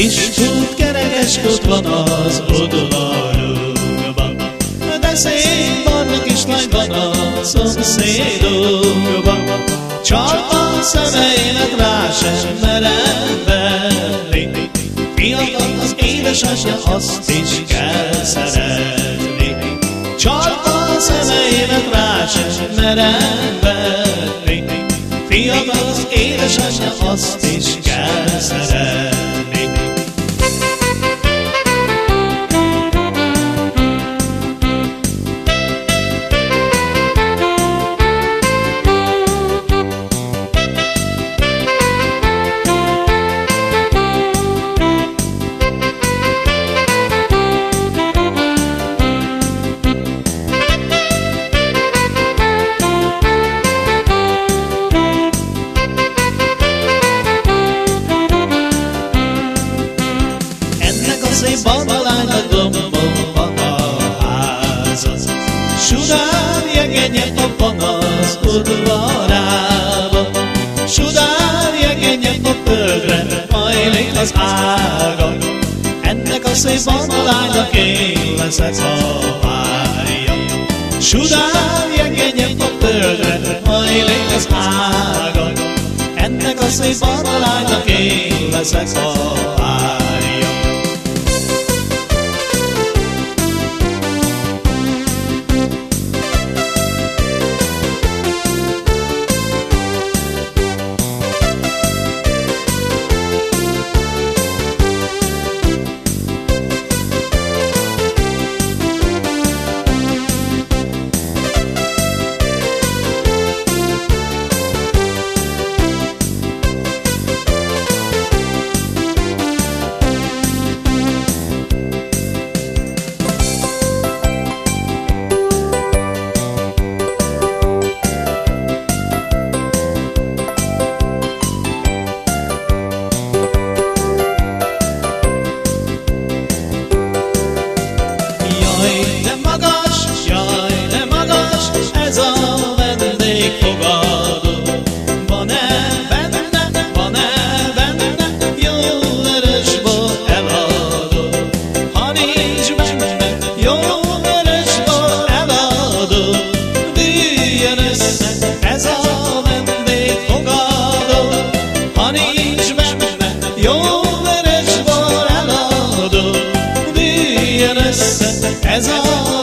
Kis fut, kerekes fut van az udvarukban, de szép barna kislány van a szomszédokban. Csak a szemeimet rá sem merem venni, fiatal az édesanyja, azt is kell szeretni. Csak a szemeimet rá sem merem venni, fiatal az édesanyja, azt is kell szeretni. Szép van a házat. Sudár jegenye a panasz udvarában, Sudár jegenye a földre hajlik az ága. Ennek a szép barna lánynak én leszek a párja. Sudár jegenye a földre hajlik az ága. Ennek a szép barna lánynak én leszek a párja. Ez a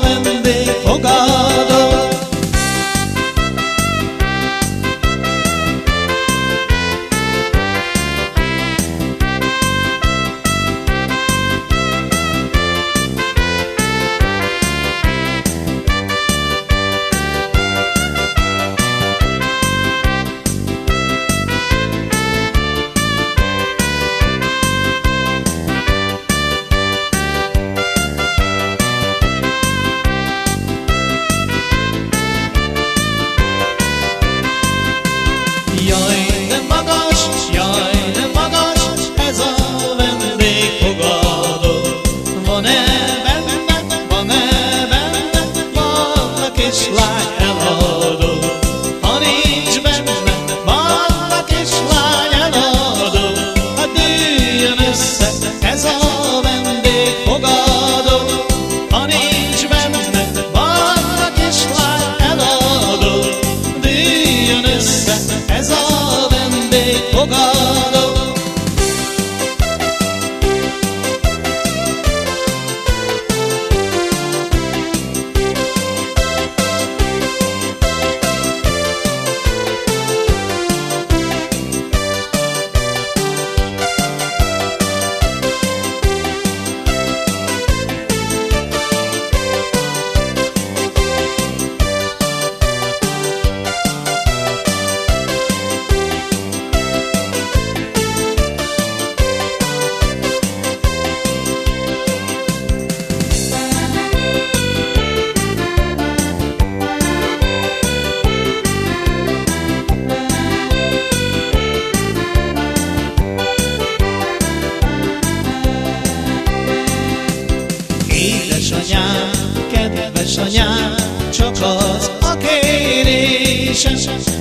anyám, csak az a kérésem,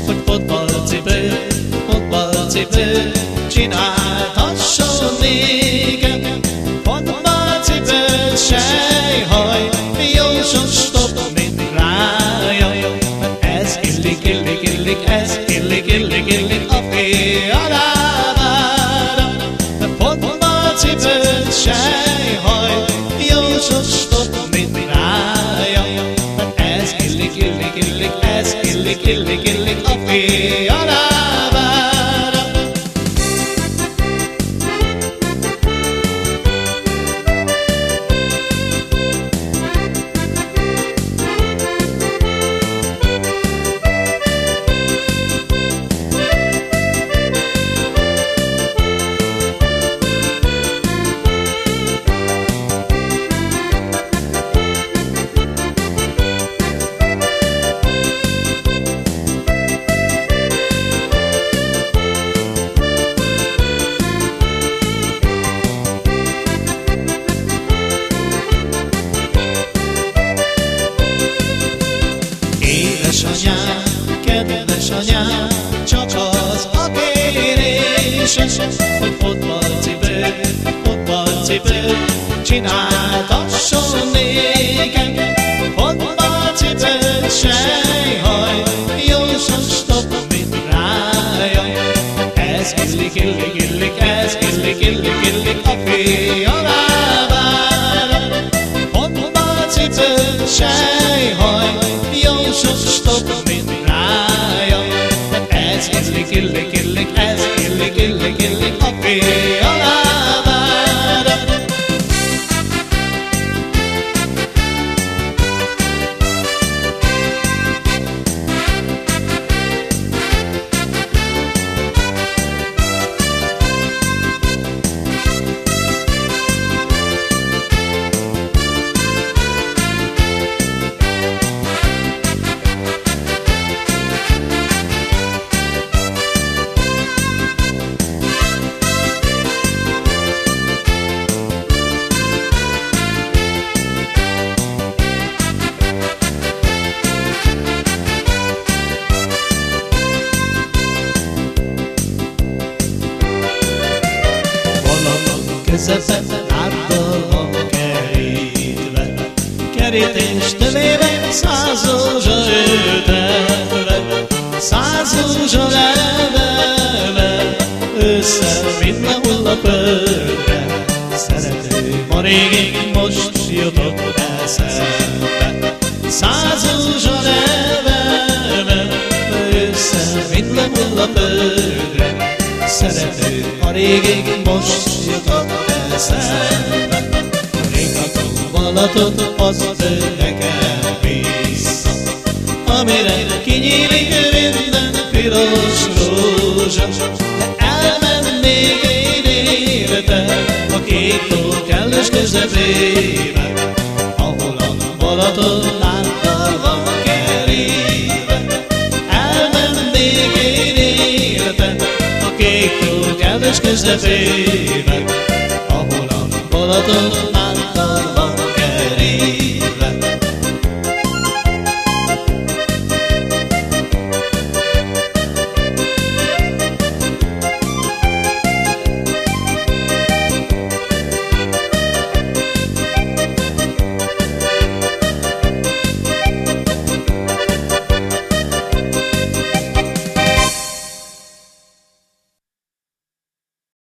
hogy fotbalcipő, fotbalcipő, csináltasson nékem. Fotbalcipőt sejhaj, jó sos top, mint rája, mert ez illik, illik, illik, ez illik, illik, illik a fialára. Fotbalcipőt sejhaj, ez illik, illik, kedves anyám, csak az a kérésem, hogy fotbalcipő, fotbalcipő, csináltasson nékem. Fotbalcipő, sejhaj, jó stop, mint rája. Ez illik, illik, Lábbal van kerítve, kerítés tövébe százózsa őtelve, százózsa levelve, össze minden hull a földre, szerető ma régi most jutott eszembe. Százózsa levelve, össze minden hull a földre, szerető a régi most jutott eszembe. Rég a Balaton az nekem vissza, amire kinyílik minden piros rózsa, de elmennék én életem a kék tó kellős közepébe, ahol a Balaton lábbal van kerítve. Elmennék én életem a kék tó kellős közepébe, ahol a Balaton